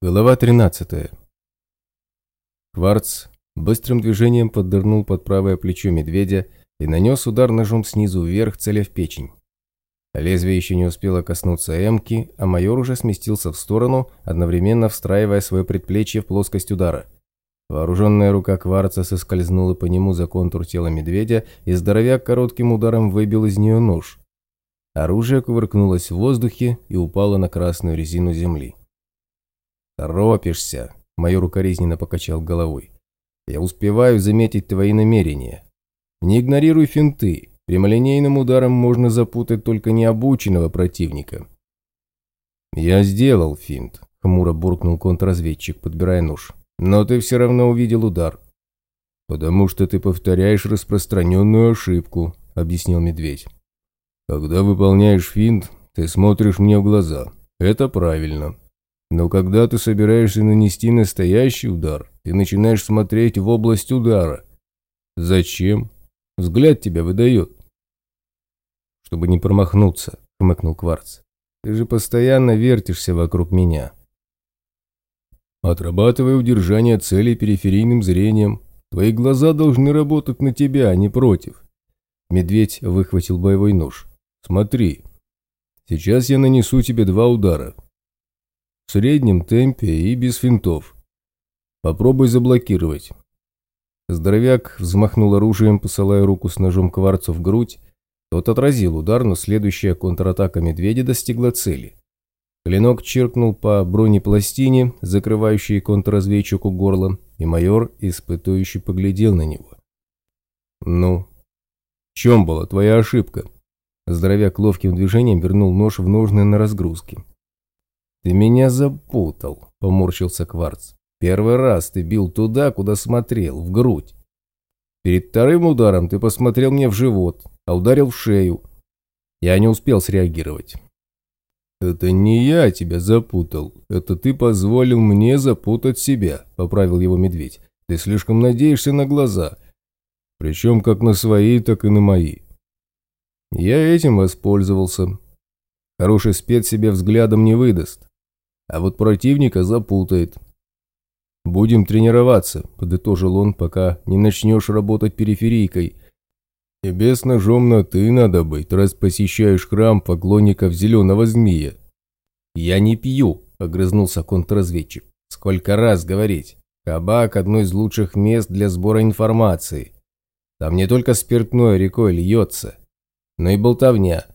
Глава 13. Кварц быстрым движением поддырнул под правое плечо медведя и нанес удар ножом снизу вверх, целя в печень. Лезвие еще не успело коснуться эмки, а майор уже сместился в сторону, одновременно встраивая свое предплечье в плоскость удара. Вооруженная рука Кварца соскользнула по нему за контур тела медведя, и здоровяк коротким ударом выбил из нее нож. Оружие кувыркнулось в воздухе и упало на красную резину земли. «Торопишься», – майор укоризненно покачал головой. «Я успеваю заметить твои намерения. Не игнорируй финты. Прямолинейным ударом можно запутать только необученного противника». «Я сделал финт», – хмуро буркнул контрразведчик, подбирая нож. «Но ты все равно увидел удар». «Потому что ты повторяешь распространенную ошибку», – объяснил медведь. «Когда выполняешь финт, ты смотришь мне в глаза. Это правильно. Но когда ты собираешься нанести настоящий удар, ты начинаешь смотреть в область удара. Зачем? Взгляд тебя выдает. Чтобы не промахнуться, хмыкнул Кварц. Ты же постоянно вертишься вокруг меня. Отрабатывай удержание цели периферийным зрением. Твои глаза должны работать на тебя, а не против. Медведь выхватил боевой нож. Смотри. Сейчас я нанесу тебе два удара в среднем темпе и без финтов. Попробуй заблокировать. Здоровяк взмахнул оружием, посылая руку с ножом кварцу в грудь. Тот отразил удар, но следующая контратака медведя достигла цели. Клинок чиркнул по бронепластине, закрывающей контрразведчику горло, и майор, испытующий, поглядел на него. «Ну, в чем была твоя ошибка?» Здоровяк ловким движением вернул нож в ножны на разгрузке. «Ты меня запутал», – поморщился Кварц. «Первый раз ты бил туда, куда смотрел, в грудь. Перед вторым ударом ты посмотрел мне в живот, а ударил в шею. Я не успел среагировать». «Это не я тебя запутал, это ты позволил мне запутать себя», – поправил его медведь. «Ты слишком надеешься на глаза, причем как на свои, так и на мои». Я этим воспользовался. Хороший спец себе взглядом не выдаст а вот противника запутает. «Будем тренироваться», – подытожил он, пока не начнешь работать периферийкой. «Тебе с ножом на «ты» надо быть, раз посещаешь храм поклонников зеленого змея». «Я не пью», – огрызнулся контрразведчик. «Сколько раз говорить? Кабак – одно из лучших мест для сбора информации. Там не только спиртное рекой льется, но и болтовня.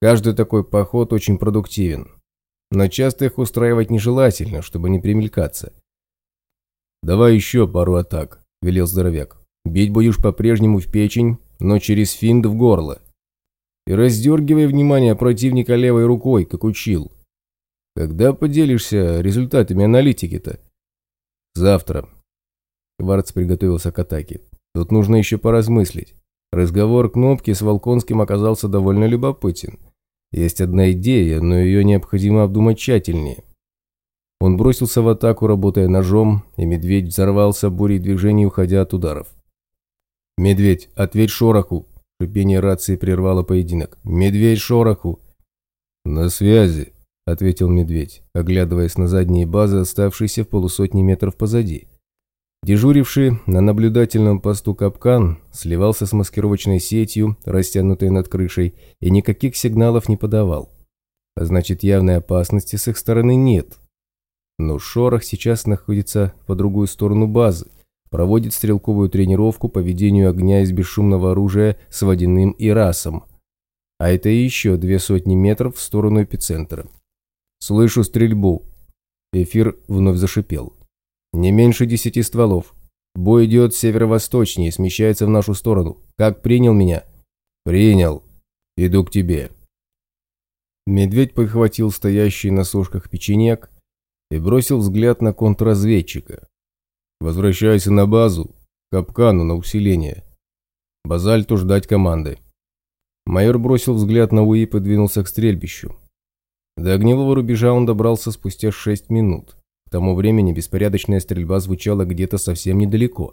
Каждый такой поход очень продуктивен но часто их устраивать нежелательно, чтобы не примелькаться. «Давай еще пару атак», – велел здоровяк. «Бить будешь по-прежнему в печень, но через финт в горло. И раздергивай внимание противника левой рукой, как учил. Когда поделишься результатами аналитики-то?» «Завтра». Кварц приготовился к атаке. «Тут нужно еще поразмыслить. Разговор кнопки с Волконским оказался довольно любопытен. Есть одна идея, но ее необходимо обдумать тщательнее. Он бросился в атаку, работая ножом, и медведь взорвался бурей движений, уходя от ударов. «Медведь, ответь шороху!» Шипение рации прервало поединок. «Медведь шороху!» «На связи», — ответил медведь, оглядываясь на задние базы, оставшиеся в полусотни метров позади. Дежуривший на наблюдательном посту капкан сливался с маскировочной сетью, растянутой над крышей, и никаких сигналов не подавал. А значит, явной опасности с их стороны нет. Но Шорох сейчас находится по другую сторону базы, проводит стрелковую тренировку по ведению огня из бесшумного оружия с водяным и расом. А это еще две сотни метров в сторону эпицентра. «Слышу стрельбу!» Эфир вновь зашипел. Не меньше десяти стволов. Бой идет северо-восточнее, смещается в нашу сторону. Как принял меня? Принял. Иду к тебе. Медведь подхватил стоящий на сушках печенек и бросил взгляд на контрразведчика. Возвращайся на базу, капкану на усиление. Базальту ждать команды. Майор бросил взгляд на УИП и двинулся к стрельбищу. До огневого рубежа он добрался спустя шесть минут тому времени беспорядочная стрельба звучала где-то совсем недалеко.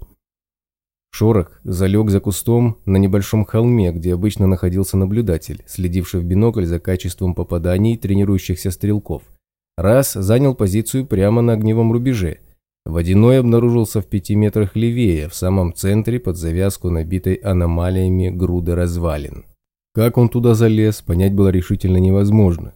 Шорох залег за кустом на небольшом холме, где обычно находился наблюдатель, следивший в бинокль за качеством попаданий тренирующихся стрелков. Раз занял позицию прямо на огневом рубеже. Водяной обнаружился в пяти метрах левее, в самом центре, под завязку набитой аномалиями груды развалин. Как он туда залез, понять было решительно невозможно.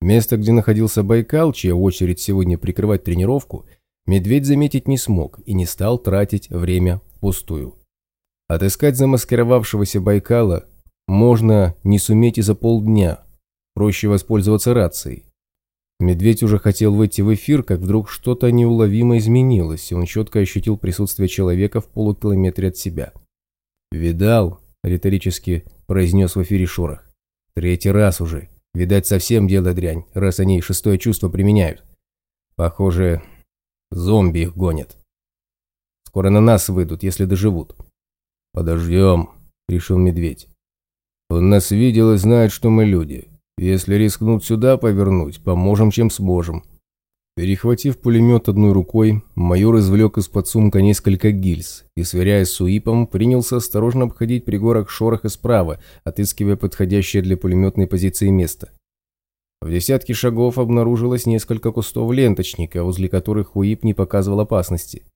Место, где находился Байкал, чья очередь сегодня прикрывать тренировку, медведь заметить не смог и не стал тратить время впустую. Отыскать замаскировавшегося Байкала можно не суметь и за полдня, проще воспользоваться рацией. Медведь уже хотел выйти в эфир, как вдруг что-то неуловимо изменилось, и он четко ощутил присутствие человека в полукилометре от себя. «Видал?» – риторически произнес в эфире Шорох. «Третий раз уже. Видать, совсем дело дрянь, раз они шестое чувство применяют. Похоже, зомби их гонят. Скоро на нас выйдут, если доживут». «Подождем», – решил Медведь. «Он нас видел и знает, что мы люди. Если рискнут сюда повернуть, поможем, чем сможем. Перехватив пулемет одной рукой, майор извлек из-под сумка несколько гильз и, сверяясь с УИПом, принялся осторожно обходить пригорок шороха справа, отыскивая подходящее для пулеметной позиции место. В десятке шагов обнаружилось несколько кустов ленточника, возле которых УИП не показывал опасности.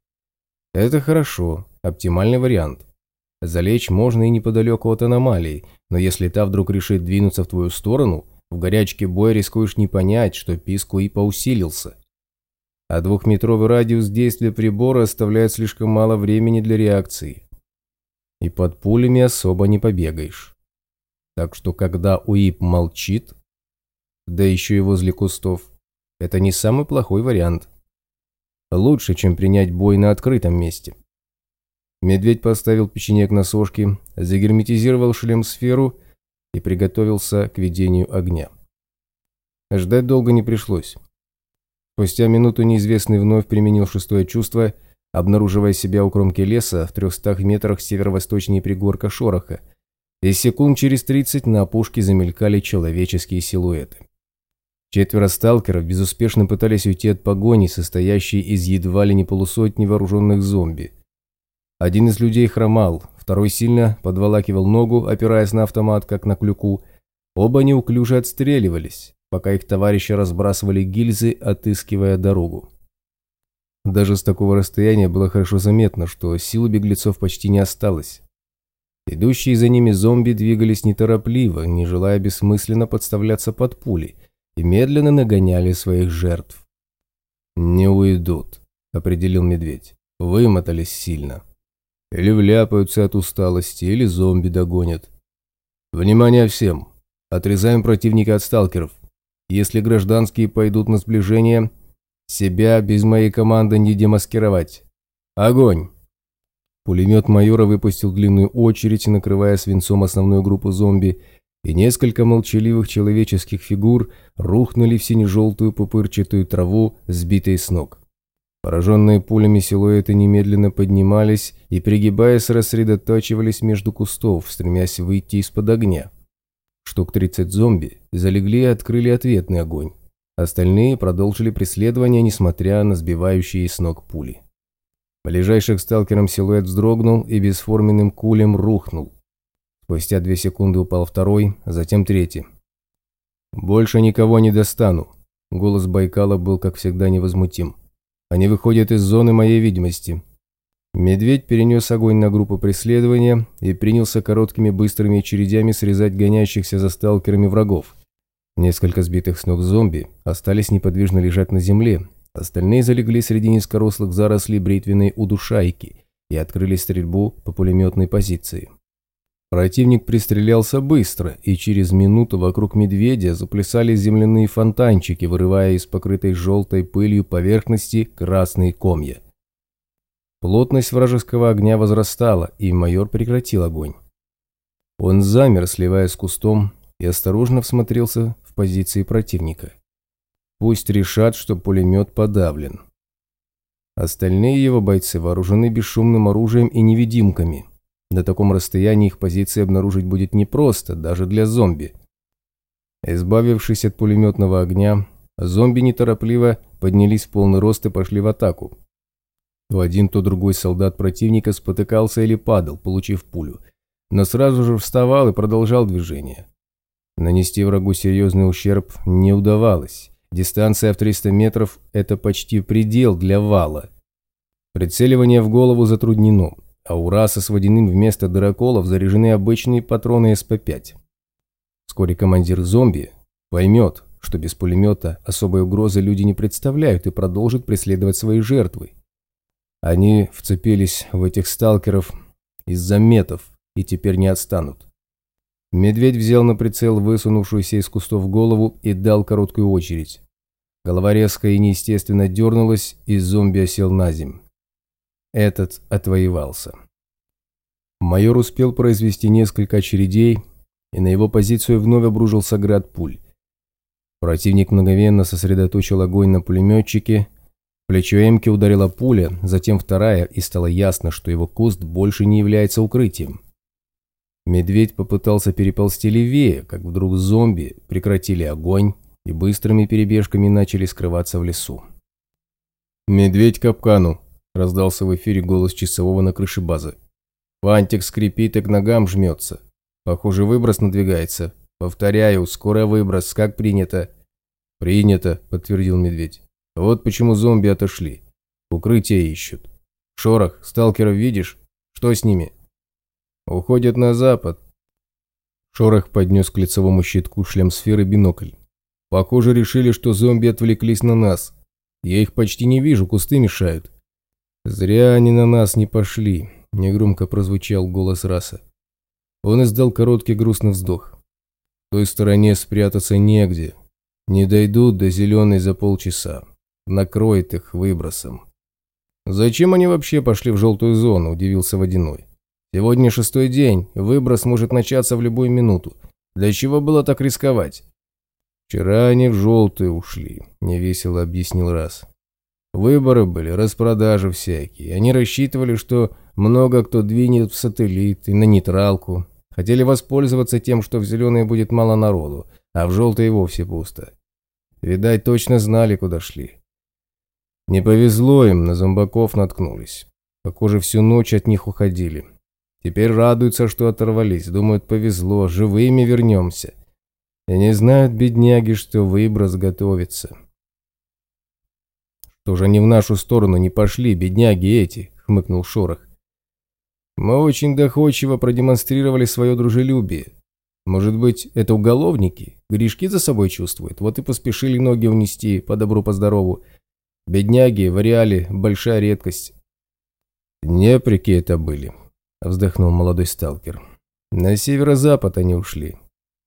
Это хорошо, оптимальный вариант. Залечь можно и неподалеку от аномалии, но если та вдруг решит двинуться в твою сторону, в горячке боя рискуешь не понять, что писк и поусилился. А двухметровый радиус действия прибора оставляет слишком мало времени для реакции. И под пулями особо не побегаешь. Так что когда УИП молчит, да еще и возле кустов, это не самый плохой вариант. Лучше, чем принять бой на открытом месте. Медведь поставил печенек на сошки, загерметизировал шлем-сферу и приготовился к ведению огня. Ждать долго не пришлось. Спустя минуту неизвестный вновь применил шестое чувство, обнаруживая себя у кромки леса в трехстах метрах северо-восточнее пригорка Шороха, и секунд через тридцать на опушке замелькали человеческие силуэты. Четверо сталкеров безуспешно пытались уйти от погони, состоящей из едва ли не полусотни вооруженных зомби. Один из людей хромал, второй сильно подволакивал ногу, опираясь на автомат, как на клюку. Оба неуклюже отстреливались, пока их товарищи разбрасывали гильзы, отыскивая дорогу. Даже с такого расстояния было хорошо заметно, что сил беглецов почти не осталось. Идущие за ними зомби двигались неторопливо, не желая бессмысленно подставляться под пули, и медленно нагоняли своих жертв. «Не уйдут», — определил медведь. «Вымотались сильно». Или вляпаются от усталости, или зомби догонят. Внимание всем! Отрезаем противника от сталкеров. Если гражданские пойдут на сближение, себя без моей команды не демаскировать. Огонь! Пулемет майора выпустил длинную очередь, накрывая свинцом основную группу зомби, и несколько молчаливых человеческих фигур рухнули в сине-желтую пупырчатую траву, сбитой с ног. Пораженные пулями силуэты немедленно поднимались и, пригибаясь, рассредотачивались между кустов, стремясь выйти из-под огня. Штук 30 зомби залегли и открыли ответный огонь. Остальные продолжили преследование, несмотря на сбивающие с ног пули. Ближайший к сталкерам силуэт вздрогнул и бесформенным кулем рухнул. Спустя две секунды упал второй, затем третий. «Больше никого не достану», — голос Байкала был, как всегда, невозмутим. Они выходят из зоны моей видимости. Медведь перенес огонь на группу преследования и принялся короткими быстрыми очередями срезать гонящихся за сталкерами врагов. Несколько сбитых с ног зомби остались неподвижно лежать на земле, остальные залегли среди низкорослых зарослей бритвенной удушайки и открыли стрельбу по пулеметной позиции. Противник пристрелялся быстро, и через минуту вокруг медведя заплясали земляные фонтанчики, вырывая из покрытой желтой пылью поверхности красные комья. Плотность вражеского огня возрастала, и майор прекратил огонь. Он замер, сливаясь с кустом, и осторожно всмотрелся в позиции противника. Пусть решат, что пулемет подавлен. Остальные его бойцы вооружены бесшумным оружием и невидимками – на таком расстоянии их позиции обнаружить будет непросто, даже для зомби. Избавившись от пулеметного огня, зомби неторопливо поднялись в полный рост и пошли в атаку. То один, то другой солдат противника спотыкался или падал, получив пулю, но сразу же вставал и продолжал движение. Нанести врагу серьезный ущерб не удавалось, Дистанция в 300 метров – это почти предел для вала. Прицеливание в голову затруднено, а у раса с водяным вместо дыроколов заряжены обычные патроны СП-5. Вскоре командир зомби поймет, что без пулемета особой угрозы люди не представляют и продолжит преследовать свои жертвы. Они вцепились в этих сталкеров из-за метов и теперь не отстанут. Медведь взял на прицел высунувшуюся из кустов голову и дал короткую очередь. Голова резко и неестественно дернулась, и зомби осел на земь. Этот отвоевался. Майор успел произвести несколько очередей, и на его позицию вновь обрушился град пуль. Противник мгновенно сосредоточил огонь на пулеметчике. Плечо Эмки ударила пуля, затем вторая, и стало ясно, что его куст больше не является укрытием. Медведь попытался переползти левее, как вдруг зомби прекратили огонь и быстрыми перебежками начали скрываться в лесу. «Медведь капкану!» – раздался в эфире голос часового на крыше базы. «Фантик скрипит и к ногам жмется. Похоже, выброс надвигается. Повторяю, скоро выброс, как принято. Принято, подтвердил медведь. Вот почему зомби отошли. Укрытие ищут. Шорох, сталкеров видишь? Что с ними? Уходят на запад. Шорох поднес к лицевому щитку шлем сферы бинокль. Похоже, решили, что зомби отвлеклись на нас. Я их почти не вижу, кусты мешают. Зря они на нас не пошли, негромко прозвучал голос раса. Он издал короткий грустный вздох. В той стороне спрятаться негде. Не дойдут до зеленой за полчаса. Накроет их выбросом. «Зачем они вообще пошли в желтую зону?» – удивился Водяной. «Сегодня шестой день, выброс может начаться в любую минуту. Для чего было так рисковать?» «Вчера они в желтую ушли», – невесело объяснил раз. «Выборы были, распродажи всякие. Они рассчитывали, что много кто двинет в сателлит и на нейтралку. Хотели воспользоваться тем, что в зеленой будет мало народу, а в желтой вовсе пусто. Видать, точно знали, куда шли. Не повезло им, на зомбаков наткнулись. Похоже, всю ночь от них уходили. Теперь радуются, что оторвались, думают, повезло, живыми вернемся. И не знают, бедняги, что выброс готовится. «Что же они в нашу сторону не пошли, бедняги эти?» — хмыкнул Шорох. Мы очень доходчиво продемонстрировали свое дружелюбие. Может быть, это уголовники? Грешки за собой чувствуют, вот и поспешили ноги унести, по добру, по здорову. Бедняги, в реале, большая редкость. Неприки это были, вздохнул молодой сталкер. На северо-запад они ушли.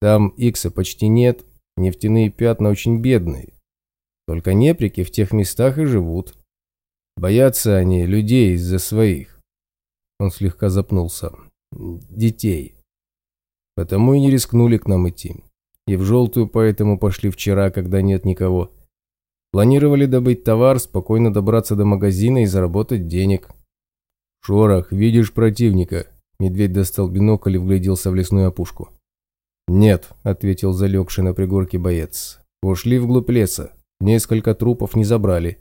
Там икса почти нет, нефтяные пятна очень бедные. Только неприки в тех местах и живут. Боятся они людей из-за своих. Он слегка запнулся. Детей. Потому и не рискнули к нам идти. И в желтую поэтому пошли вчера, когда нет никого. Планировали добыть товар, спокойно добраться до магазина и заработать денег. «Шорох, видишь противника?» Медведь достал бинокль и вгляделся в лесную опушку. «Нет», — ответил залегший на пригорке боец. «Ушли вглубь леса. Несколько трупов не забрали.